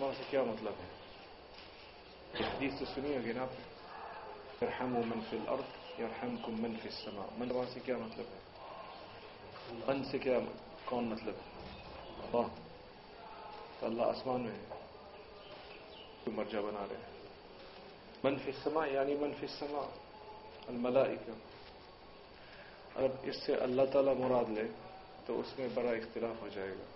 من سے کیا مطلب ہے؟ حدیث تو سنی ہوگی نا آپ؟ نے ارحموا من في الأرض يرحمكم من في السماء۔ من وہاں سے کیا مطلب ہے؟ من سے کیا کون مطلب ہے؟ اللہ تو اللہ آسمان میں ہے کوئی مرجع بنا رہے ہیں۔ من فی یعنی من فی السماء، الملائکہ۔ اگر اس سے اللہ تعالیٰ مراد لے تو اس میں بڑا اختلاف ہو جائے گا۔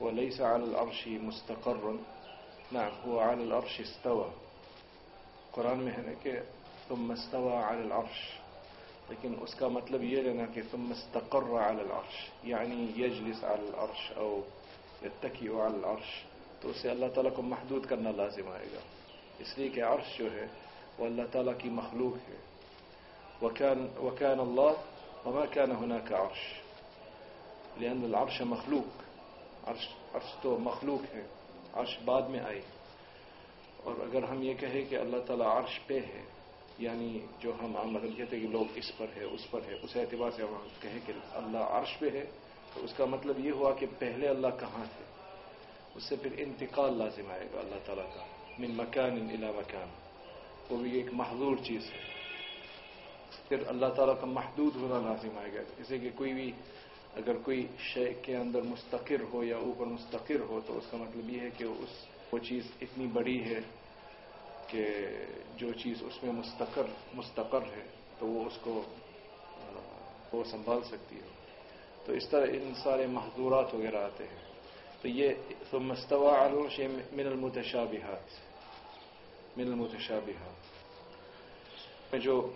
وليس على العرش مستقر۔ نعم هو على العرش استوى۔ قرآن میں ہے کہ ثم استوى على العرش۔ لكن کا مطلب یہ لینا کہ ثم استقر على العرش۔ يعني يجلس على العرش أو یتکی علی العرش، تو اسے اللہ تعالیٰ کو محدود کرنا لازم آئے گا۔ اس لیے کہ عرش جو ہے، وہ اللہ تعالیٰ کی مخلوق ہے۔ وكان وكان الله وما كان هناك عرش۔ لأن العرش مخلوق۔ عرش عرش تو مخلوق ہے۔ عرش بعد میں آئی۔ اور اگر ہم یہ کہیں کہ اللہ تعالیٰ عرش پہ ہے یعنی جو ہم عام مطلب کہتے ہیں کہ لوگ اس پر ہے، اس پر ہے، اس اعتبار سے ہم کہیں کہ اللہ عرش پہ ہے تو اس کا مطلب یہ ہوا کہ پہلے اللہ کہاں تھے؟ اس سے پھر انتقال لازم آئے گا اللہ تعالیٰ کا، من مکان الى مکان۔ وہ بھی ایک محضور چیز ہے۔ پھر اللہ تعالیٰ کا محدود ہونا لازم آئے گا۔ جیسے کہ کوئی بھی اگر کوئی شے کے اندر مستقر ہو یا اوپر مستقر ہو، تو اس کا مطلب یہ ہے کہ اس وہ چیز اتنی بڑی ہے کہ جو چیز اس میں مستقر مستقر ہے، تو وہ اس کو وہ سنبھال سکتی ہے۔ تو اس طرح ان سارے محدورات وغیرہ آتے ہیں۔ تو یہ ثم استوى على من المتشابهات من المتشابهات۔ میں جو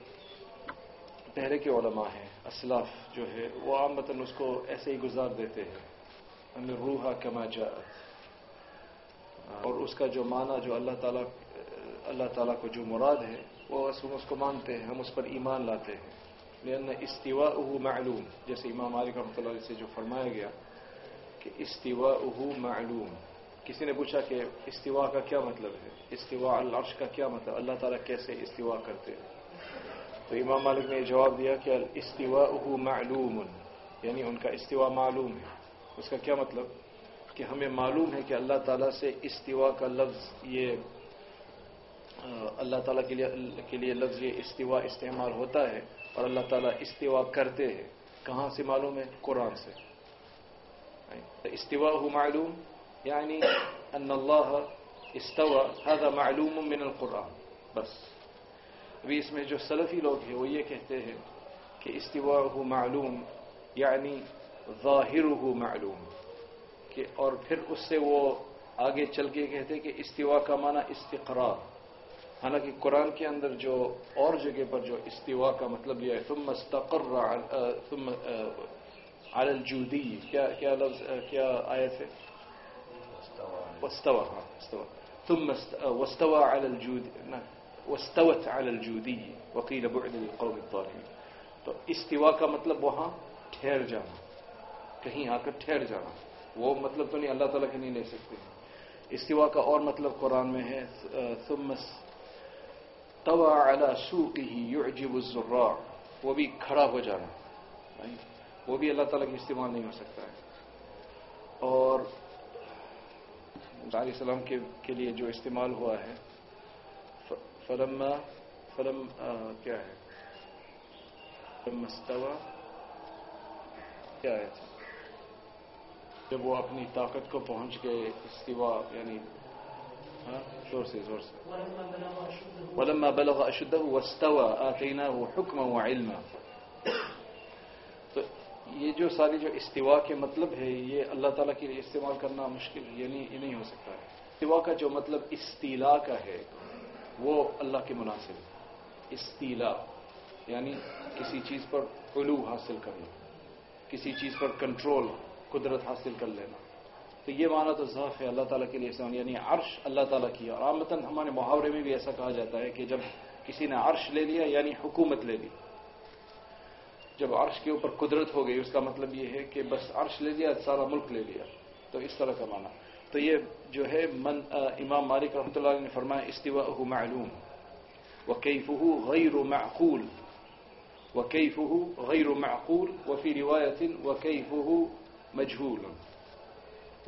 پہلے کے علماء ہیں، اسلاف جو ہے وہ عام مطلب اس کو ایسے ہی گزار دیتے ہیں۔ ہمیں روحا کما جاءت۔ اور اس کا جو معنی، جو اللہ تعالیٰ اللہ تعالیٰ کو جو مراد ہے، وہ اصل اس کو مانتے ہیں، ہم اس پر ایمان لاتے ہیں۔ لأن استواء معلوم. جیسے امام مالک رحمۃ اللہ علیہ سے جو فرمایا گیا کہ استواء معلوم. کسی نے پوچھا کہ استوا کا کیا مطلب ہے؟ استوا العرش کا کیا مطلب؟ اللہ تعالیٰ کیسے استوا کرتے ہیں؟ تو امام مالک نے جواب دیا کہ استوا معلوم یعنی ان کا استوا معلوم ہے. اس کا کیا مطلب؟ کہ ہمیں معلوم ہے کہ اللہ تعالیٰ سے استوا کا لفظ یہ اللہ تعالیٰ کے لیے لفظ یہ استوا استعمال ہوتا ہے۔ اور اللہ تعالیٰ استوا کرتے ہیں. کہاں سے معلوم ہے؟ قرآن سے. استوا ہو معلوم یعنی ان اللہ استوا هذا معلوم من القرآن. بس. ابھی اس میں جو سلفی لوگ ہیں، وہ یہ کہتے ہیں کہ استوا ہو معلوم یعنی ظاہر ہو معلوم. کہ اور پھر اس سے وہ آگے چل کے کہتے ہیں کہ استوا کا معنی استقرار. حالانکہ قرآن کے اندر جو اور جگہ پر جو استوا کا مطلب یہ ہے، ثم استقر ثم علی الجودی، کیا کیا لفظ کیا آیت ہے؟ واستوى ہاں استوى ثم واستوى على الجود واستوت على الجودی وقيل بعد للقوم الظالمين تو استوا کا مطلب وہاں ٹھہر جانا، کہیں آ کر ٹھہر جانا، وہ مطلب تو نہیں، اللہ تعالیٰ کے نہیں لے سکتے۔ استوا کا اور مطلب قرآن میں ہے ثم توا على سوقه يعجب الزراع، وہ بھی کھڑا ہو جانا وہ بھی اللہ تعالیٰ کی استعمال نہیں ہو سکتا ہے۔ اور علیہ السلام کے کے لیے جو استعمال ہوا ہے فلم فلم کیا ہے؟ فلم استوا کیا ہے؟ جب وہ اپنی طاقت کو پہنچ گئے استوا یعنی زور سے زور سے۔ ولما بلغ اشده واستوى، آتيناه حكما وعلما۔ تو یہ جو ساری جو استوا کے مطلب ہے، یہ اللہ تعالیٰ کے لیے استعمال کرنا مشکل یعنی یہ نہیں ہو سکتا ہے۔ استوا کا جو مطلب استیلا کا ہے، وہ اللہ کے مناسب استیلا یعنی کسی چیز پر علو حاصل کرنا، کسی چیز پر کنٹرول، قدرت حاصل کر لینا۔ تو یہ معنی تو ضعف ہے اللہ تعالیٰ کے لیے ایسا یعنی عرش اللہ تعالیٰ کی اور عامتاً ہمارے محاورے میں بھی ایسا کہا جاتا ہے کہ جب کسی نے عرش لے لیا یعنی حکومت لے لی، جب عرش کے اوپر قدرت ہو گئی، اس کا مطلب یہ ہے کہ بس عرش لے لیا، سارا ملک لے لیا۔ تو اس طرح کا معنی۔ تو یہ جو ہے، من امام مالک رحمۃ اللہ علیہ نے فرمایا استوا معلوم وكيفه غير معقول وكيفه غير معقول وفي رواية وكيفه مجهول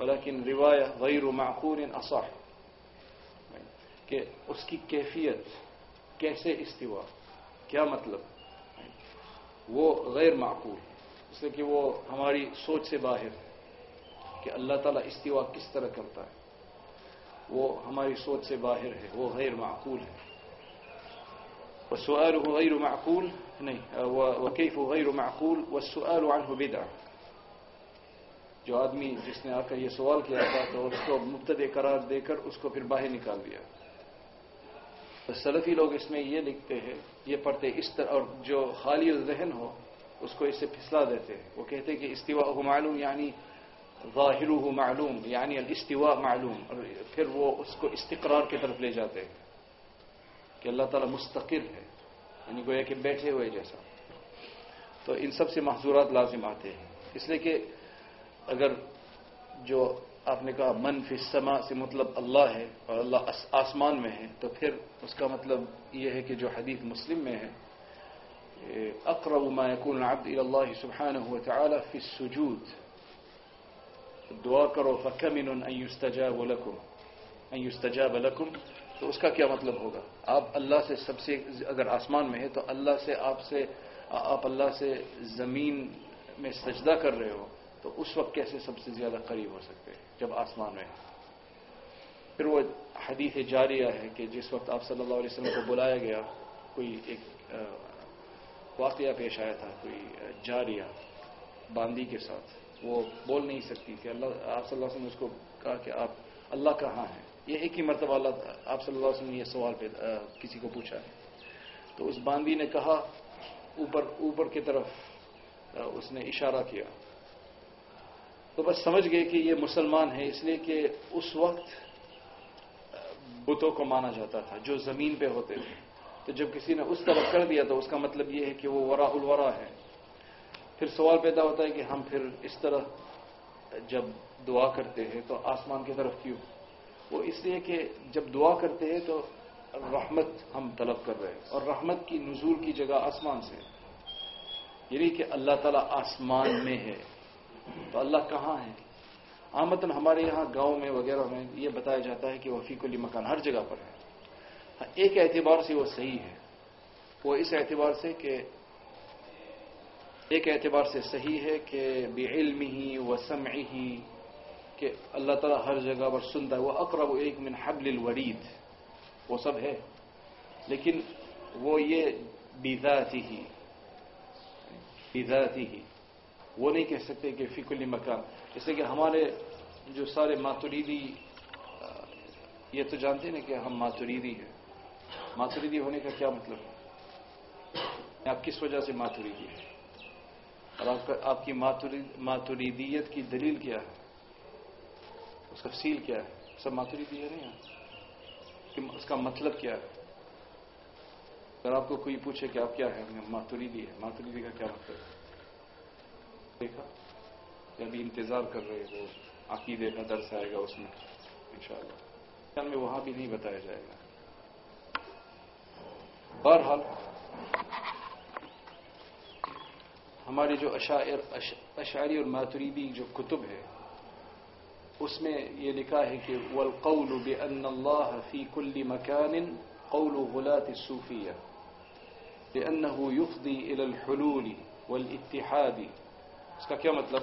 ولكن رواية غير معقول أصح. کہ اس کی کیفیت کیا مطلب؟ وہ غیر معقول. اس لیے کہ وہ ہماری سوچ سے باہر کہ اللہ تعالیٰ استوا کس طرح کرتا ہے؟ وہ ہماری سوچ سے باہر ہے وہ غیر معقول ہے. وسؤاله غير معقول نہیں وكيف غير معقول؟ والسؤال عنه بدعة. جو آدمی جس نے آ کر یہ سوال کیا تھا تو اس کو مبتد قرار دے کر اس کو پھر باہر نکال دیا۔ تو سلفی لوگ اس میں یہ لکھتے ہیں، یہ پڑھتے اس طرح اور جو خالی ذہن ہو، اس کو اس سے پھسلا دیتے ہیں۔ وہ کہتے ہیں کہ استوا معلوم یعنی ظاہر معلوم یعنی الاستواء معلوم۔ اور پھر وہ اس کو استقرار کی طرف لے جاتے ہیں۔ کہ اللہ تعالیٰ مستقر ہے یعنی گویا کہ بیٹھے ہوئے جیسا۔ تو ان سب سے محضورات لازم آتے ہیں۔ اس لیے کہ اگر جو آپ نے کہا من فی سے مطلب اللہ ہے اور اللہ آسمان میں ہے، تو پھر اس کا مطلب یہ ہے کہ جو حدیث مسلم میں ہے، اقرب ما يكون العبد الى الله سبحانه وتعالى في السجود، دعا کرو فکمن ان يستجاب لكم ان يستجاب لكم تو اس کا کیا مطلب ہوگا؟ آپ اللہ سے سب سے اگر آسمان میں ہے، تو اللہ سے آپ سے، آپ اللہ سے زمین میں سجدہ کر رہے ہو تو اس وقت کیسے سب سے زیادہ قریب ہو سکتے ہیں؟ جب آسمان میں پھر وہ حدیث جاریہ ہے کہ جس وقت آپ صلی اللہ علیہ وسلم کو بلایا گیا، کوئی ایک واقعہ پیش آیا تھا، کوئی جاریہ باندی کے ساتھ۔ وہ بول نہیں سکتی تھی اللہ، آپ صلی اللہ علیہ وسلم نے اس کو کہا کہ آپ، اللہ کہاں ہیں؟ یہ ایک ہی مرتبہ اللہ، آپ صلی اللہ علیہ وسلم نے یہ سوال پہ کسی کو پوچھا ہے۔ تو اس باندی نے کہا، اوپر اوپر کی طرف اس نے اشارہ کیا۔ تو بس سمجھ گئے کہ یہ مسلمان ہے اس لیے کہ اس وقت بتوں کو مانا جاتا تھا جو زمین پہ ہوتے تھے۔ تو جب کسی نے اس طرف کر دیا تو اس کا مطلب یہ ہے کہ وہ ورا الورا ہے پھر سوال پیدا ہوتا ہے کہ ہم پھر اس طرح جب دعا کرتے ہیں تو آسمان کی طرف کیوں؟ وہ اس لیے کہ جب دعا کرتے ہیں تو رحمت ہم طلب کر رہے ہیں اور رحمت کی نزول کی جگہ آسمان سے یعنی کہ اللہ تعالیٰ آسمان میں ہے۔ تو اللہ کہاں ہے؟ آمدن ہمارے یہاں گاؤں میں وغیرہ میں یہ بتایا جاتا ہے کہ وہ فی کلی مکان ہر جگہ پر ہے۔ ہاں، ایک اعتبار سے وہ صحیح ہے۔ وہ اس اعتبار سے کہ ایک اعتبار سے صحیح ہے کہ بے علم ہی و سمعی ہی کہ اللہ تعالیٰ ہر جگہ پر سنتا ہے۔ وہ اقرب ایک من حبل الورید۔ وہ سب ہے۔ لیکن وہ یہ بیذاتی ہی بیذاتی ہی وہ نہیں کہہ سکتے کہ فی کلی مکان۔ جیسے کہ ہمارے جو سارے ماتوریدی یہ تو جانتے ہیں کہ ہم ماتوریدی ہیں۔ ماتوریدی ہونے کا کیا مطلب ہے؟ آپ کس وجہ سے ماتوریدی ہے اور آپ کا، آپ کی ماتوریدیت کی دلیل کیا ہے؟ اس کا تفصیل کیا ہے؟ سب ماتوریدی ہے نہیں اس کا مطلب کیا ہے؟ اگر آپ کو کوئی پوچھے کہ آپ کیا ہے ماتوریدی ہے ماتوریدی کا کیا مطلب ہے؟ دیکھا کہ ابھی انتظار کر رہے وہ عقیدے کا درس آئے گا اس میں انشاءاللہ خیال میں وہاں بھی نہیں بتایا جائے گا بہرحال ہماری جو اشاعر اشاعری اور ماتریدی جو کتب ہے اس میں یہ لکھا ہے کہ والقول بأن الله في كل مكان قول غلاة الصوفية لأنه يفضي إلى الحلول والاتحاد اس کا کیا مطلب؟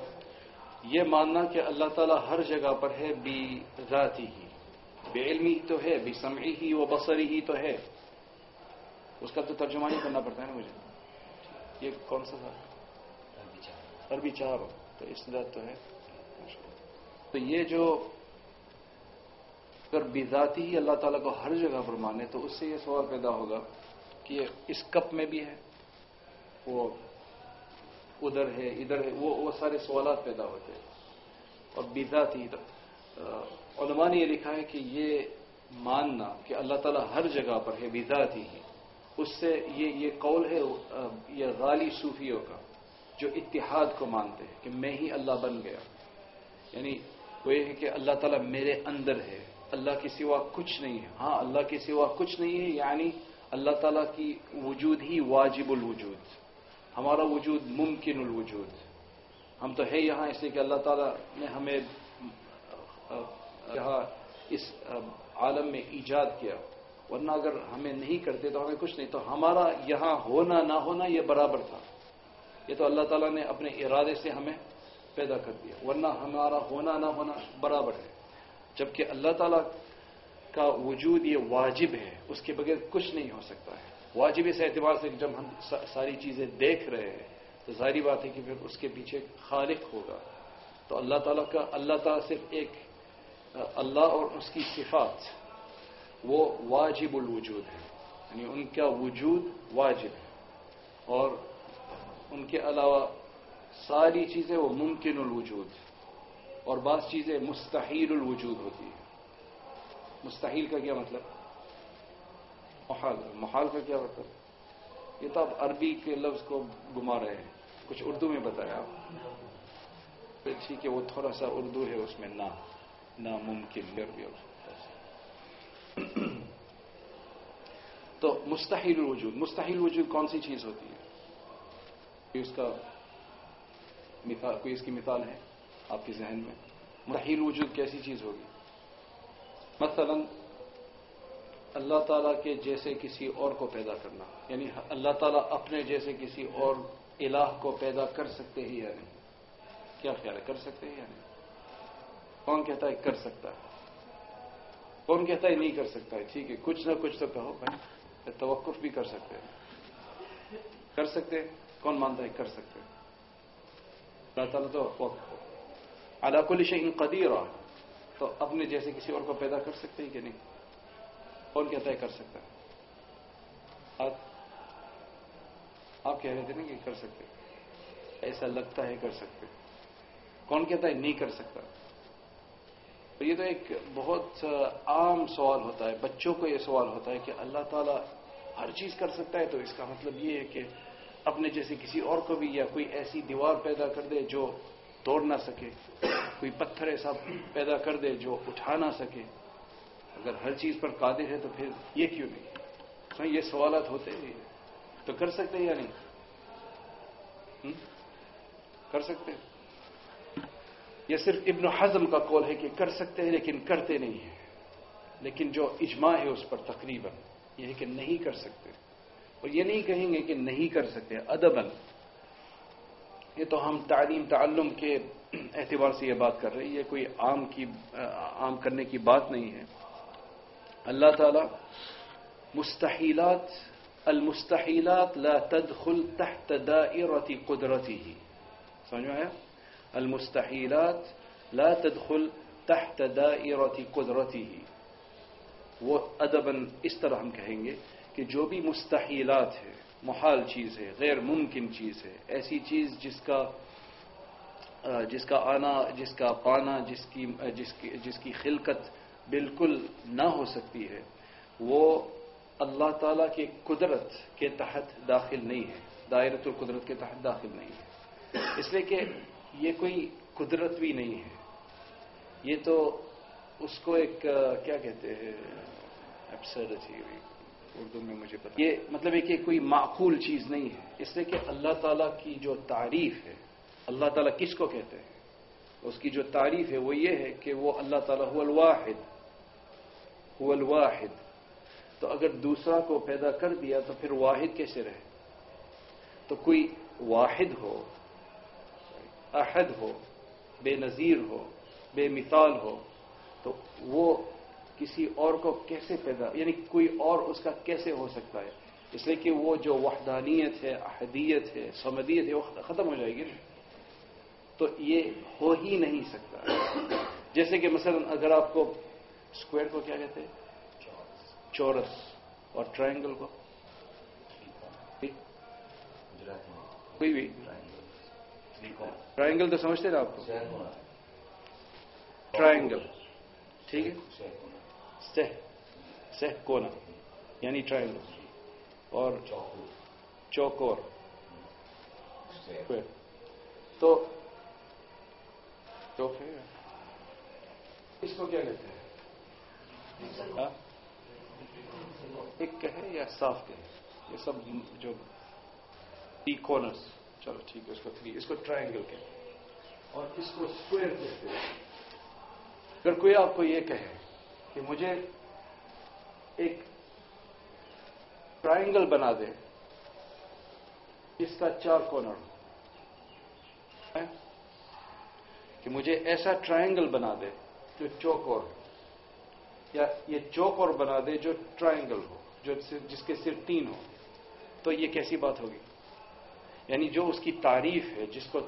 یہ ماننا کہ اللہ تعالیٰ ہر جگہ پر ہے، بی ذاتی ہی۔ بے علمی تو ہے بے سمعی ہی و بصری ہی تو ہے۔ اس کا تو ترجمہ نہیں کرنا پڑتا ہے نا مجھے؟ یہ کون سا تھا؟ عربی چار۔ تو اس طرح تو ہے۔ تو یہ جو اگر بذاتی ہی اللہ تعالیٰ کو ہر جگہ پر مانے، تو اس سے یہ سوال پیدا ہوگا کہ یہ اس کپ میں بھی ہے، وہ ادھر ہے ادھر ہے، وہ وہ سارے سوالات پیدا ہوتے ہیں۔ اور بذاتی علماء نے یہ لکھا ہے کہ یہ ماننا کہ اللہ تعالیٰ ہر جگہ پر ہے بذاتی ہی اس سے یہ یہ قول ہے یہ غالی صوفیوں کا جو اتحاد کو مانتے ہیں کہ میں ہی اللہ بن گیا۔ یعنی وہ یہ ہے کہ اللہ تعالیٰ میرے اندر ہے۔ اللہ کے سوا کچھ نہیں ہے۔ ہاں اللہ کے سوا کچھ نہیں ہے یعنی اللہ تعالیٰ کی وجود ہی واجب الوجود۔ ہمارا وجود ممکن الوجود۔ ہم تو ہے یہاں اس لیے کہ اللہ تعالیٰ نے ہمیں، یہاں اس عالم میں ایجاد کیا۔ ورنہ اگر ہمیں نہیں کرتے تو ہمیں کچھ نہیں۔ تو ہمارا یہاں ہونا نہ ہونا یہ برابر تھا۔ یہ تو اللہ تعالیٰ نے اپنے ارادے سے ہمیں پیدا کر دیا۔ ورنہ ہمارا ہونا نہ ہونا برابر ہے۔ جبکہ اللہ تعالیٰ کا وجود یہ واجب ہے، اس کے بغیر کچھ نہیں ہو سکتا ہے۔ واجب اس اعتبار سے جب ہم ساری چیزیں دیکھ رہے ہیں، تو ظاہری بات ہے کہ پھر اس کے پیچھے خالق ہوگا۔ تو اللہ تعالیٰ کا، اللہ تعالیٰ صرف ایک، اللہ اور اس کی صفات، وہ واجب الوجود ہے۔ یعنی ان کا وجود واجب ہے۔ اور ان کے علاوہ ساری چیزیں وہ ممکن الوجود اور بعض چیزیں مستحیل الوجود ہوتی ہیں۔ مستحیل کا کیا مطلب؟ محال محال کا کیا مطلب؟ یہ تو آپ عربی کے لفظ کو گما رہے ہیں۔ کچھ اردو میں بتایا آپ۔ ٹھیک ہے، وہ تھوڑا سا اردو ہے، اس میں نہ ناممکن عربی تو مستحیل الوجود۔ مستحیل وجود کون سی چیز ہوتی ہے؟ اس کا مثال، کوئی اس کی مثال ہے آپ کے ذہن میں؟ مستحیل وجود کیسی چیز ہوگی؟ مثلا اللہ تعالیٰ کے جیسے کسی اور کو پیدا کرنا یعنی اللہ تعالیٰ اپنے جیسے کسی اور الہ کو پیدا کر سکتے ہی یا نہیں؟ کیا خیال ہے؟ کر سکتے ہیں یا نہیں؟ کون کہتا ہے کر سکتا ہے؟ کون کہتا ہے نہیں کر سکتا ہے؟ ٹھیک ہے، کچھ نہ کچھ تو کہو بھائی توقف بھی کر سکتے ہیں۔ کر سکتے کون مانتا ہے کر سکتے اللہ تعالیٰ تو علاقل شہین قدیر تو اپنے جیسے کسی اور کو پیدا کر سکتے ہیں کہ نہیں؟ کون کہتا ہے کر سکتا ہے؟ آپ کہہ رہے تھے نا کہ کر سکتے۔ ایسا لگتا ہے کر سکتے۔ کون کہتا ہے نہیں کر سکتا؟ یہ تو ایک بہت عام سوال ہوتا ہے۔ بچوں کو یہ سوال ہوتا ہے کہ اللہ تعالیٰ ہر چیز کر سکتا ہے تو اس کا مطلب یہ ہے کہ اپنے جیسے کسی اور کو بھی یا کوئی ایسی دیوار پیدا کر دے جو توڑ نہ سکے، کوئی پتھر ایسا پیدا کر دے جو اٹھا نہ سکے۔ اگر ہر چیز پر قادر ہے تو پھر یہ کیوں نہیں؟ یہ سوالات ہوتے ہیں۔ تو کر سکتے یا نہیں؟ کر سکتے یہ صرف ابن حزم کا قول ہے کہ کر سکتے ہیں لیکن کرتے نہیں ہیں۔ لیکن جو اجماع ہے اس پر تقریباً یہ ہے کہ نہیں کر سکتے۔ اور یہ نہیں کہیں گے کہ نہیں کر سکتے ادبن یہ تو ہم تعلیم، تعلم کے اعتبار سے یہ بات کر رہے ہیں یہ کوئی عام کی، عام کرنے کی بات نہیں ہے۔ اللہ تعالی مستحیلات المستحیلات لا تدخل تحت دائرة قدرته. سمجھ آیا؟ المستحیلات لا تدخل تحت دائرة قدرته. وہ ادباً اس طرح ہم کہیں گے کہ جو بھی مستحیلات ہے محال چیز ہے، غیر ممکن چیز ہے، ایسی چیز جس کا جس کا آنا، جس کا پانا، جس کی جس کی جس کی خلقت بالکل نہ ہو سکتی ہے۔ وہ اللہ تعالی کی قدرت کے تحت داخل نہیں ہے۔ دائرت القدرت کے تحت داخل نہیں ہے۔ اس لیے کہ یہ کوئی قدرت بھی نہیں ہے۔ یہ تو اس کو ایک کیا کہتے ہیں؟ اردو میں مجھے پتا یہ مطلب ہے کہ کوئی معقول چیز نہیں ہے۔ اس لیے کہ اللہ تعالیٰ کی جو تعریف ہے اللہ تعالیٰ کس کو کہتے ہیں؟ اس کی جو تعریف ہے وہ یہ ہے کہ وہ اللہ تعالیٰ الواحد۔ هو الواحد۔ تو اگر دوسرا کو پیدا کر دیا تو پھر واحد کیسے رہے؟ تو کوئی واحد ہو، احد ہو، بے نظیر ہو، بے مثال ہو، تو وہ کسی اور کو کیسے پیدا یعنی کوئی اور اس کا کیسے ہو سکتا ہے؟ اس لیے کہ وہ جو وحدانیت ہے، احدیت ہے، سمدیت ہے، وہ ختم ہو جائے گی نا۔ تو یہ ہو ہی نہیں سکتا۔ جیسے کہ مثلا اگر آپ کو اسکوائر کو کیا کہتے ہیں؟ چورس اور ٹرائنگل کو؟ کوئی بھی۔ ٹرائنگل تو سمجھتے نا آپ کو؟ ٹرائنگل۔ ٹھیک ہے۔ سہ۔ سہ کونا۔ یعنی ٹرائنگل۔ اور چوکور۔ تو اس کو کیا کہتے ہیں؟ ہاں؟ ایک کہے یا صاف کہے یہ سب جو e کارنرس چلو ٹھیک ہے، اس کو تھری اس کو ٹرائنگل کہتے اور اس کو اسکوئر کہتے ہیں۔ اگر کوئی آپ کو یہ کہے کہ مجھے ایک ٹرائنگل بنا دے، اس کا چار کارنر کہ مجھے ایسا ٹرائنگل بنا دے جو چوکور یا یہ چوکور بنا دے جو ٹرائنگل ہو، جو جس کے صرف تین ہو تو یہ کیسی بات ہوگی؟ یعنی جو اس کی تعریف ہے، جس کو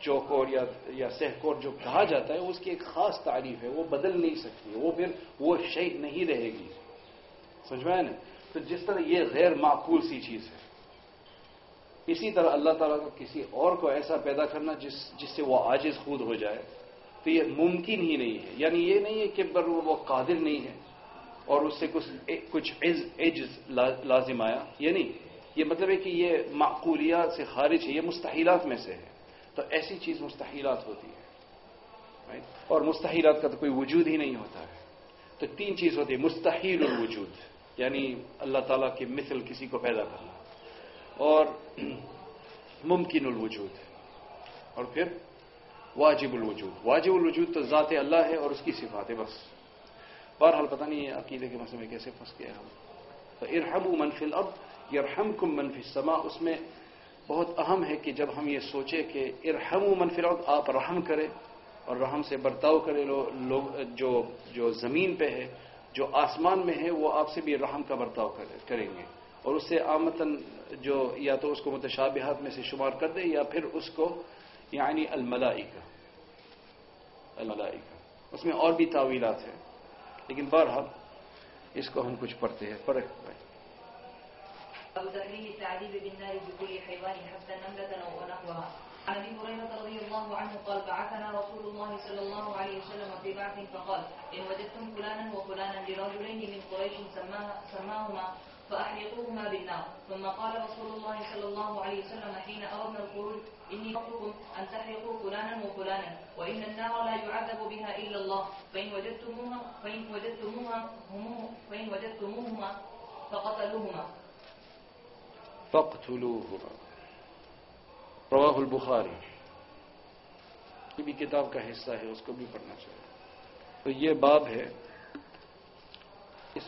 چوکور یا یا سہکور جو کہا جاتا ہے، اس کی ایک خاص تعریف ہے، وہ بدل نہیں سکتی، وہ پھر وہ شے نہیں رہے گی۔ سمجھ میں نا؟ تو جس طرح یہ غیر معقول سی چیز ہے، اسی طرح اللہ تعالیٰ کو کسی اور کو ایسا پیدا کرنا جس جس سے وہ آجز خود ہو جائے تو یہ ممکن ہی نہیں ہے۔ یعنی یہ نہیں ہے کہ بر وہ قادر نہیں ہے اور اس سے کچھ کچھ ایج لازم آیا۔ یہ نہیں۔ یہ مطلب ہے کہ یہ معقولیات سے خارج ہے، یہ مستحیلات میں سے ہے۔ تو ایسی چیز مستحیلات ہوتی ہے۔ اور مستحیلات کا تو کوئی وجود ہی نہیں ہوتا ہے۔ تو تین چیز ہوتی ہے مستحیل الوجود یعنی اللہ تعالیٰ کی مثل کسی کو پیدا کرنا، اور ممکن الوجود۔ اور پھر؟ واجب الوجود۔ واجب الوجود تو ذات اللہ ہے اور اس کی صفات ہے، بس۔ بہرحال پتہ نہیں ہے عقیدے کے مسئلے میں کیسے پھنس گیا ہم۔ تو ارحم منفی اب یرحم کم منفی سما اس میں بہت اہم ہے کہ جب ہم یہ سوچے کہ ارحم منفی اب آپ رحم کرے اور رحم سے برتاؤ کرے لوگ، جو جو زمین پہ ہے، جو آسمان میں ہے، وہ آپ سے بھی رحم کا برتاؤ کریں گے۔ اور اس سے آمتن جو یا تو اس کو متشابہات میں سے شمار کر دے یا پھر اس کو یعنی الملائکہ۔ الملائکہ۔ اس میں اور بھی تعویلات ہیں، لیکن بہرحال اس کو ہم کچھ پڑھتے ہیں، پڑھ بھائی أو تحريم التعذيب بالنار بكل حيوان حتى نملة أو نحوها عن ابي هريره رضي الله عنه قال، بعثنا رسول الله صلى الله عليه وسلم في بعث فقال ان وجدتم فلانا وفلانا لرجلين من قريش سماهما فأحرقوهما بالنار. ثم قال رسول الله صلى الله عليه وسلم حين أردنا الخروج إني ربكم أن تحرقوا فلانا وفلانا وإن النار لا يعذب بها إلا الله. فإن وجدتموها فإن وجدتموها هم فإن وجدتموهما فقتلوهما. فاقتلوهما. رواه البخاري. بھی کتاب کا حصہ ہے اس کو بھی پڑھنا چاہیے۔ تو یہ باب ہے اس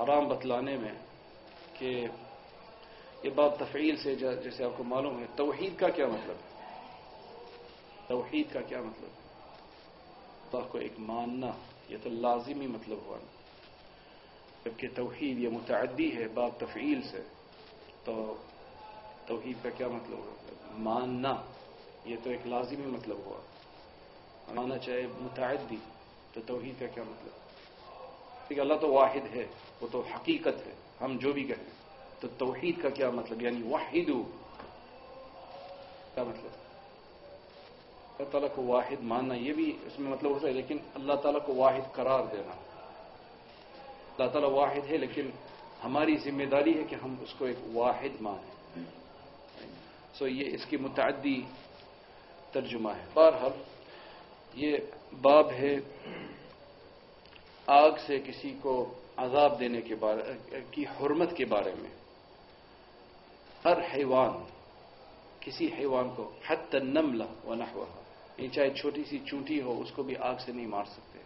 حرام بتلانے میں کہ یہ بات تفعیل سے جیسے آپ کو معلوم ہے، توحید کا کیا مطلب؟ ہے توحید کا کیا مطلب؟ ہے اللہ کو ایک ماننا، یہ تو لازمی مطلب ہوا۔ نا جبکہ توحید یہ متعدی ہے باب تفعیل سے، تو توحید کا کیا مطلب ہوا؟ ماننا، یہ تو ایک لازمی مطلب ہوا۔ ماننا چاہے متعدی، تو توحید کا کیا مطلب؟ اللہ تو واحد ہے۔ وہ تو حقیقت ہے، ہم جو بھی کہیں تو توحید کا کیا مطلب؟ یعنی واحد کیا مطلب؟ اللہ تعالیٰ کو واحد ماننا، یہ بھی اس میں مطلب ہوتا ہے، لیکن اللہ تعالیٰ کو واحد قرار دینا۔ اللہ تعالیٰ واحد ہے، لیکن ہماری ذمہ داری ہے کہ ہم اس کو ایک واحد مانیں۔ سو یہ اس کی متعدی ترجمہ ہے۔ بہرحال یہ باب ہے آگ سے کسی کو عذاب دینے کے بارے کی حرمت کے بارے میں۔ ہر حیوان، کسی حیوان کو حت نملہ و نحوہ یعنی چاہے چھوٹی سی چونٹی ہو، اس کو بھی آگ سے نہیں مار سکتے۔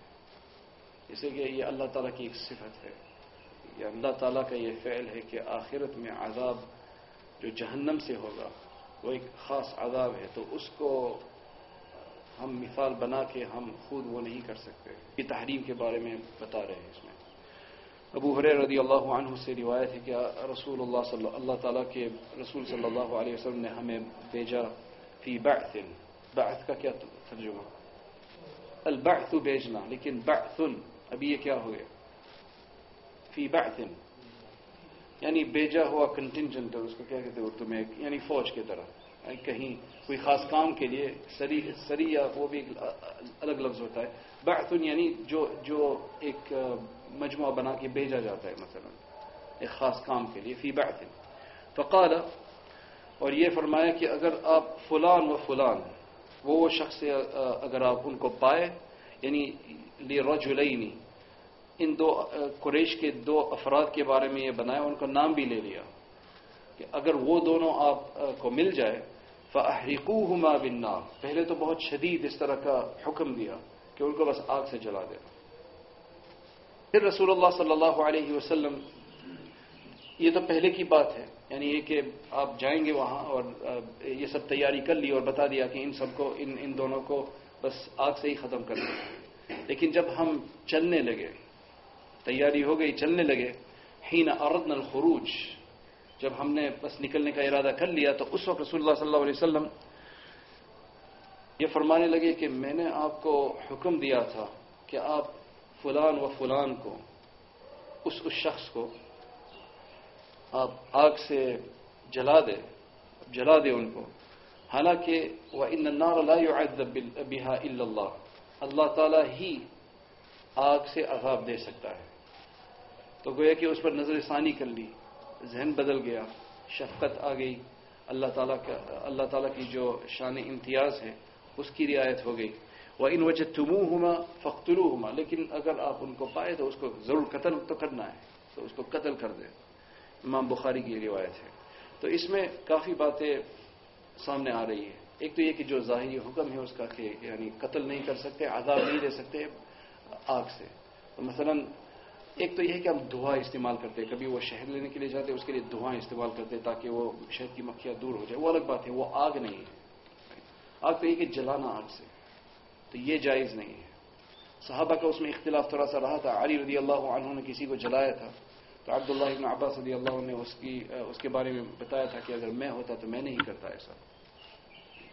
جیسے کہ یہ اللہ تعالیٰ کی ایک صفت ہے۔ یہ اللہ تعالیٰ کا یہ فعل ہے کہ آخرت میں عذاب جو جہنم سے ہوگا، وہ ایک خاص عذاب ہے۔ تو اس کو ہم مثال بنا کے ہم خود وہ نہیں کر سکتے۔ یہ تحریم کے بارے میں بتا رہے ہیں اس میں۔ ابو حر رضی اللہ عنہ سے روایت ہے کہ رسول اللہ صلی اللہ تعالیٰ کے رسول صلی اللہ علیہ وسلم نے ہمیں بھیجا فی بعث. بعث کا کیا ترجمہ؟ البعث بھیجنا، لیکن بعث ابھی یہ کیا ہو گیا فی بعث. یعنی بیجا ہوا کنٹینجنٹ اس کو کیا کہتے ہیں؟ اردو میں یعنی فوج کی طرح. کہیں کوئی خاص کام کے لیے، سری سری یا وہ بھی الگ لفظ ہوتا ہے۔ بعث یعنی جو جو ایک مجموعہ بنا کے بھیجا جاتا ہے، مثلا ایک خاص کام کے لیے، فی بعث فقال، اور یہ فرمایا کہ اگر آپ فلان و فلان وہ وہ شخص اگر آپ ان کو پائے یعنی لی رجلینی ان دو، قریش کے دو افراد کے بارے میں یہ بنایا، ان کا نام بھی لے لیا کہ اگر وہ دونوں آپ کو مل جائے فَأَحْرِقُوهُمَا بِالنَّارِ۔ پہلے تو بہت شدید اس طرح کا حکم دیا کہ ان کو بس آگ سے جلا دینا پھر رسول اللہ صلی اللہ علیہ وسلم، یہ تو پہلے کی بات ہے یعنی یہ کہ آپ جائیں گے وہاں اور یہ سب تیاری کر لی اور بتا دیا کہ ان سب کو، ان ان دونوں کو بس آگ سے ہی ختم کر دیا۔ لیکن جب ہم چلنے لگے، تیاری ہو گئی، چلنے لگے ہین اردن الخروج جب ہم نے بس نکلنے کا ارادہ کر لیا تو اس وقت رسول اللہ صلی اللہ علیہ وسلم یہ فرمانے لگے کہ میں نے آپ کو حکم دیا تھا کہ آپ فلان و فلان کو، اس اس شخص کو آپ آگ سے جلا دے جلا دے ان کو۔ حالانکہ وہ ان بحا اللہ اللہ تعالیٰ ہی آگ سے عذاب دے سکتا ہے۔ تو گویا کہ اس پر نظر ثانی کر لی۔ ذہن بدل گیا، شفقت آ گئی، اللہ تعالیٰ کا اللہ تعالیٰ کی جو شان امتیاز ہے، اس کی رعایت ہو گئی۔ وہ ان وجہ تمو ہوما فخترو ہوما لیکن اگر آپ ان کو پائے تو اس کو ضرور قتل تو کرنا ہے، تو اس کو قتل کر دیں۔ امام بخاری کی روایت ہے۔ تو اس میں کافی باتیں سامنے آ رہی ہے ایک تو یہ کہ جو ظاہری حکم ہے اس کا کہ یعنی قتل نہیں کر سکتے، عذاب نہیں دے سکتے آگ سے۔ مثلا ایک تو یہ ہے کہ ہم دھواں استعمال کرتے ہیں، کبھی وہ شہد لینے کے لیے جاتے ہیں، اس کے لیے دھواں استعمال کرتے تاکہ وہ شہد کی مکھیاں دور ہو جائے وہ الگ بات ہے، وہ آگ نہیں ہے۔ آگ تو یہ کہ جلانا آگ سے۔ تو یہ جائز نہیں ہے۔ صحابہ کا اس میں اختلاف تھوڑا سا رہا تھا۔ علی رضی اللہ عنہ نے کسی کو جلایا تھا۔ تو عبداللہ ابن عباس رضی اللہ عنہ نے اس کی، اس کے بارے میں بتایا تھا کہ اگر میں ہوتا تو میں نہیں کرتا ایسا۔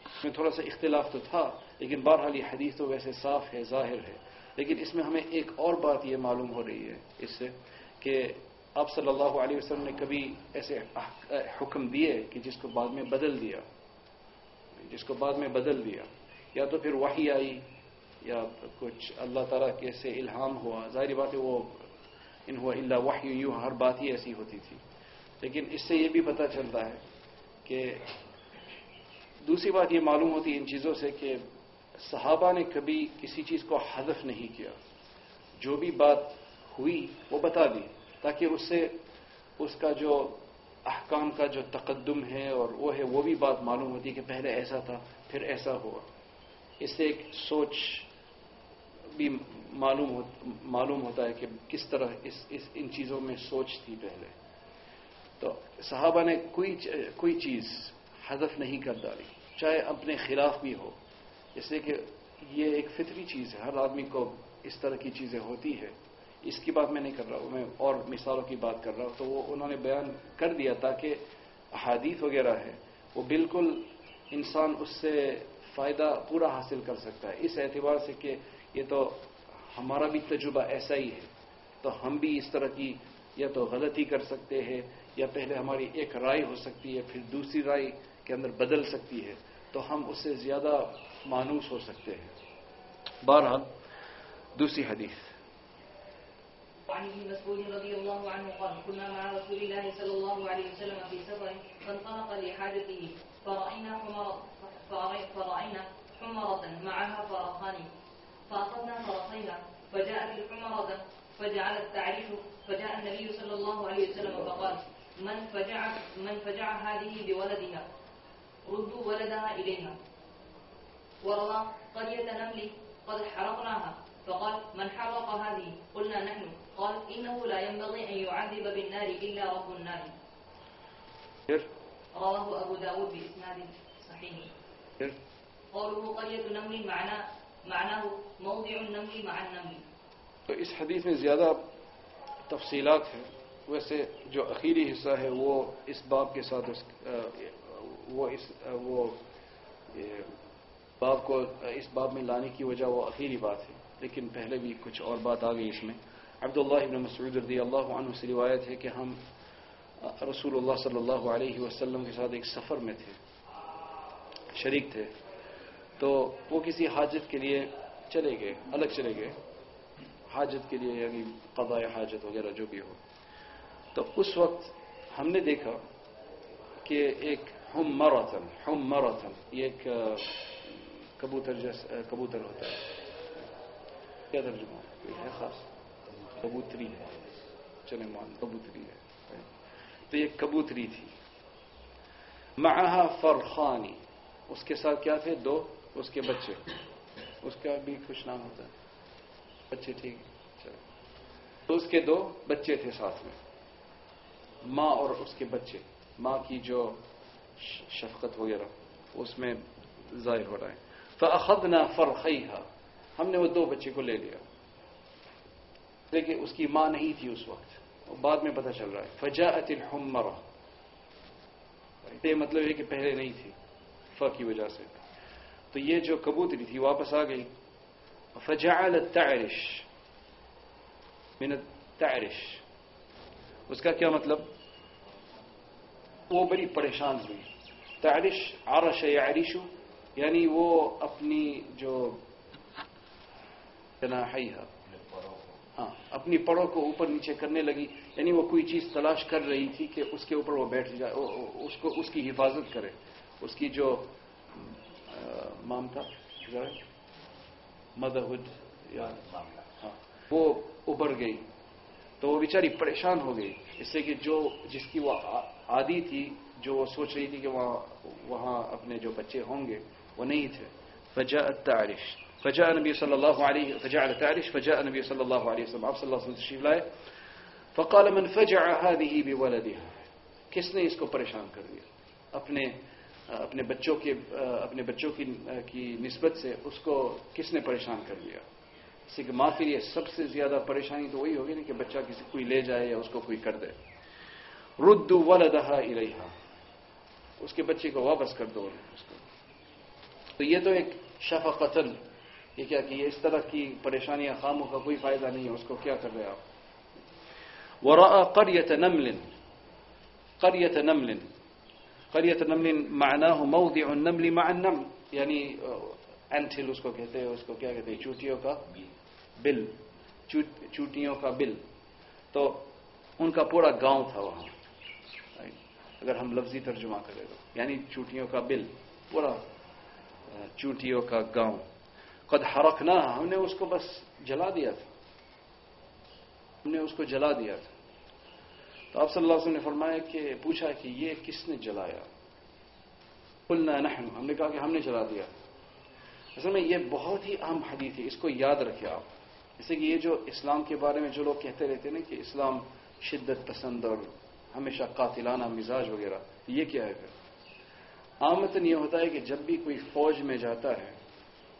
اس میں تھوڑا سا اختلاف تو تھا، لیکن بہرحال یہ حدیث تو ویسے صاف ہے، ظاہر ہے۔ لیکن اس میں ہمیں ایک اور بات یہ معلوم ہو رہی ہے اس سے کہ آپ صلی اللہ علیہ وسلم نے کبھی ایسے حکم دیے کہ جس کو بعد میں بدل دیا؟ جس کو بعد میں بدل دیا؟ یا تو پھر وحی آئی، یا کچھ اللہ تعالیٰ کے سے الہام ہوا؟ ظاہری بات ہے وہ ان ہوا اللہ وحی یوں ہر بات ہی ایسی ہوتی تھی۔ لیکن اس سے یہ بھی پتہ چلتا ہے کہ دوسری بات یہ معلوم ہوتی ہے ان چیزوں سے کہ صحابہ نے کبھی کسی چیز کو حذف نہیں کیا۔ جو بھی بات ہوئی، وہ بتا دی، تاکہ اس سے اس کا جو احکام کا جو تقدم ہے اور وہ ہے، وہ بھی بات معلوم ہوتی کہ پہلے ایسا تھا، پھر ایسا ہوا۔ اس سے ایک سوچ بھی معلوم معلوم ہوتا ہے کہ کس طرح اس اس، ان چیزوں میں سوچ تھی پہلے۔ تو صحابہ نے کوئی کوئی چیز حذف نہیں کر ڈالی، چاہے اپنے خلاف بھی ہو۔ اس لیے کہ یہ ایک فطری چیز ہے، ہر آدمی کو اس طرح کی چیزیں ہوتی ہے اس کی بات میں نہیں کر رہا ہوں، میں اور مثالوں کی بات کر رہا ہوں۔ تو وہ انہوں نے بیان کر دیا تاکہ احادیث وغیرہ ہے وہ بالکل انسان اس سے فائدہ پورا حاصل کر سکتا ہے۔ اس اعتبار سے کہ یہ تو ہمارا بھی تجربہ ایسا ہی ہے۔ تو ہم بھی اس طرح کی یا تو غلطی کر سکتے ہیں، یا پہلے ہماری ایک رائے ہو سکتی ہے، پھر دوسری رائے کے اندر بدل سکتی ہے۔ تو ہم اس سے زیادہ مانوس ہو سکتے ہیں۔ بہرحال دوسری حدیث۔ وعن ابن مسعود رضي الله عنه قال كنا مع رسول الله صلى الله عليه وسلم في سفر فانطلق لحاجته فرأينا حمرة فرأينا حمرة معها فرقان فأخذنا فرسينا فجاءت الحمرة فجعلت تعريف فجاء النبي صلى الله عليه وسلم فقال من فجع من فجع هذه بولدها؟ ردوا ولدها إليها. وروى قرية نمل قد حرقناها. فقال من حرق هذه؟ قلنا نحن. قال إنه لا ينبغي أن يعذب بالنار إلا رب النار. رواه أبو داود بإسناد صحيح. قوله قرية نمل معناه معناه موضع النمل مع النمل. تو اس حدیث میں زیادہ تفصیلات ہیں۔ ویسے جو اخیری حصہ ہے وہ اس باب کے ساتھ وہ اس، وہ باب کو اس باب میں لانے کی وجہ وہ اخیری بات ہے، لیکن پہلے بھی کچھ اور بات آ گئی اس میں۔ عبداللہ ابن مسعود رضی اللہ عنہ سے روایت ہے کہ ہم رسول اللہ صلی اللہ علیہ وسلم کے ساتھ ایک سفر میں تھے، شریک تھے۔ تو وہ کسی حاجت کے لیے چلے گئے، الگ چلے گئے۔ حاجت کے لیے یعنی قضاء حاجت وغیرہ جو بھی ہو۔ تو اس وقت ہم نے دیکھا کہ ایک ہم مراتن ہم یہ ایک کبوتر جیس کبوتر ہوتا ہے۔ کیا ترجمہ؟ ہے خاص۔ کبوتری ہے۔ چلے مان، کبوتری ہے۔ تو یہ کبوتری تھی۔ معها فرخانی۔ اس کے ساتھ کیا تھے؟ دو، اس کے بچے۔ اس کا بھی کچھ نام ہوتا ہے۔ بچے ٹھیک۔ چلو تو اس کے دو بچے تھے ساتھ میں۔ ماں اور اس کے بچے۔ ماں کی جو شفقت وغیرہ اس میں ظاہر ہو رہا ہے۔ فَأَخَذْنَا فَرْخَيْهَا، ہم نے وہ دو بچے کو لے لیا۔ لیکن اس کی ماں نہیں تھی اس وقت۔ بعد میں پتہ چل رہا ہے۔ فجاءت الحمرہ یہ مطلب ہے کہ پہلے نہیں تھی۔ ف کی وجہ سے۔ تو یہ جو کبوتری تھی واپس آ گئی۔ فجعلت تعرش من التعرش۔ اس کا کیا مطلب؟ وہ بڑی پریشان ہوئی۔ تعرش، عرش یعرشو یعنی وہ اپنی جو جناحیہ ہاں اپنی پڑوں کو اوپر نیچے کرنے لگی۔ یعنی وہ کوئی چیز تلاش کر رہی تھی کہ اس کے اوپر وہ بیٹھ جائے اس کو، اس کی حفاظت کرے۔ اس کی جو مام تھا مدہد یا ہاں وہ ابھر گئی۔ تو وہ بیچاری پریشان ہو گئی۔ اس سے کہ جو، جس کی وہ عادی تھی، جو وہ سوچ رہی تھی کہ وہاں وہاں اپنے جو بچے ہوں گے، وہ نہیں تھے۔ فجاء التعرش۔ فجاء نبی صلی اللہ علیہ، فجاء التعرش، فجاء نبی صلی اللہ علیہ وسلم۔ آپ صلی اللہ علیہ وسلم تشریف لائے۔ فقال من فجع هذه بولدها کس نے اس کو پریشان کر دیا؟ اپنے اپنے بچوں کے، اپنے بچوں کی کی نسبت سے اس کو کس نے پریشان کر دیا؟ اس کہ ماں کے لیے سب سے زیادہ پریشانی تو وہی ہوگی نا کہ بچہ کسی، کوئی لے جائے یا اس کو کوئی کر دے۔ رد ولدها الیہا اس کے بچے کو واپس کر دو اس کو۔ تو یہ تو ایک شفا قتل یہ کیا کہ اس طرح کی پریشانیاں، خاموں کا کوئی فائدہ نہیں ہے، اس کو کیا کر رہے آپ؟ ورا قریت نمل قریت نمل قریت نمل معناه موضع النمل مع النمل۔ یعنی اینٹل اس کو کہتے ہیں، اس کو کیا کہتے ہیں؟ چوٹیوں کا بل چوٹیوں کا بل۔ تو ان کا پورا گاؤں تھا وہاں۔ اگر ہم لفظی ترجمہ کریں تو یعنی چوٹیوں کا بل، پورا چوٹیوں کا گاؤں۔ قد حرکنا ہم نے اس کو بس جلا دیا تھا۔ ہم نے اس کو جلا دیا تھا۔ تو آپ صلی اللہ علیہ وسلم نے فرمایا کہ، پوچھا کہ یہ کس نے جلایا؟ قلنا نحن، ہم نے کہا کہ ہم نے جلا دیا۔ اصل میں یہ بہت ہی اہم حدیث ہے، اس کو یاد رکھے آپ۔ جیسے کہ یہ جو اسلام کے بارے میں جو لوگ کہتے رہتے ہیں نا کہ اسلام شدت پسند اور ہمیشہ قاتلانہ مزاج وغیرہ، یہ کیا ہے پھر؟ عامتاً یہ ہوتا ہے کہ جب بھی کوئی فوج میں جاتا ہے،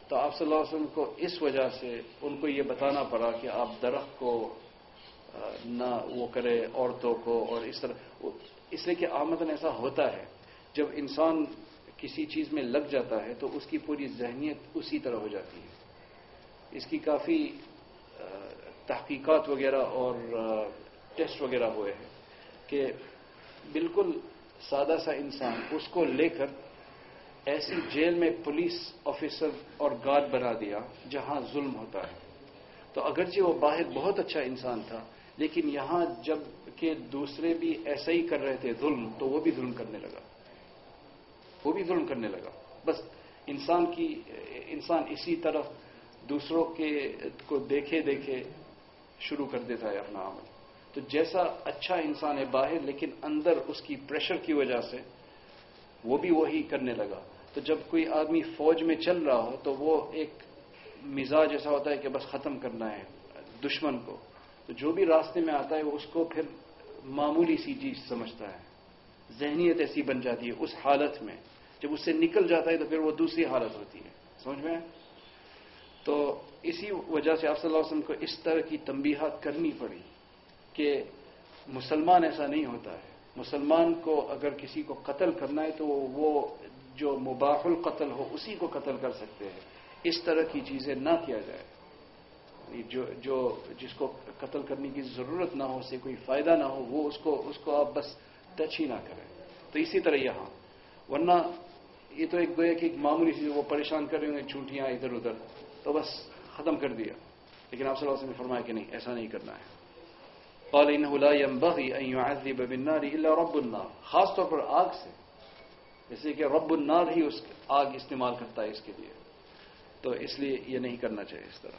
تو آپ صلی اللہ علیہ وسلم کو اس وجہ سے ان کو یہ بتانا پڑا کہ آپ درخت کو نہ وہ کرے، عورتوں کو اور اس طرح۔ اس لیے کہ آمدن ایسا ہوتا ہے، جب انسان کسی چیز میں لگ جاتا ہے تو اس کی پوری ذہنیت اسی طرح ہو جاتی ہے۔ اس کی کافی تحقیقات وغیرہ اور ٹیسٹ وغیرہ ہوئے ہیں۔ کہ بالکل سادہ سا انسان اس کو لے کر ایسی جیل میں پولیس آفیسر اور گارڈ بنا دیا جہاں ظلم ہوتا ہے۔ تو اگرچہ وہ باہر بہت اچھا انسان تھا، لیکن یہاں جبکہ دوسرے بھی ایسا ہی کر رہے تھے ظلم، تو وہ بھی ظلم کرنے لگا۔ وہ بھی ظلم کرنے لگا۔ بس انسان کی، انسان اسی طرف دوسروں کے کو دیکھے دیکھے شروع کر دیتا ہے اپنا عمل۔ تو جیسا اچھا انسان ہے باہر، لیکن اندر اس کی پریشر کی وجہ سے وہ بھی وہی کرنے لگا۔ تو جب کوئی آدمی فوج میں چل رہا ہو تو وہ ایک مزاج ایسا ہوتا ہے کہ بس ختم کرنا ہے دشمن کو۔ تو جو بھی راستے میں آتا ہے وہ اس کو پھر معمولی سی چیز سمجھتا ہے۔ ذہنیت ایسی بن جاتی ہے اس حالت میں۔ جب اس سے نکل جاتا ہے تو پھر وہ دوسری حالت ہوتی ہے۔ سمجھ میں؟ تو اسی وجہ سے آپ صلی اللہ علیہ وسلم کو اس طرح کی تنبیہات کرنی پڑی۔ کہ مسلمان ایسا نہیں ہوتا ہے۔ مسلمان کو اگر کسی کو قتل کرنا ہے تو وہ جو مباح القتل ہو، اسی کو قتل کر سکتے ہیں۔ اس طرح کی چیزیں نہ کیا جائے۔ جو جو جس کو قتل کرنے کی ضرورت نہ ہو اسے کوئی فائدہ نہ ہو، وہ اس کو اس کو آپ بس ٹچ ہی نہ کریں۔ تو اسی طرح یہاں۔ ورنہ یہ تو ایک گویا کہ ایک معمولی چیز وہ پریشان کر رہے ہوں گے چھوٹیاں ادھر ادھر۔ تو بس ختم کر دیا۔ لیکن آپ صلی اللہ علیہ وسلم نے فرمایا کہ نہیں، ایسا نہیں کرنا ہے۔ قال انه لا ينبغي ان يعذب بالنار الا رب النار. خاص طور پر آگ سے. جیسے کہ رب النار ہی اس آگ استعمال کرتا ہے اس کے لیے. تو اس لیے یہ نہیں کرنا چاہیے اس طرح.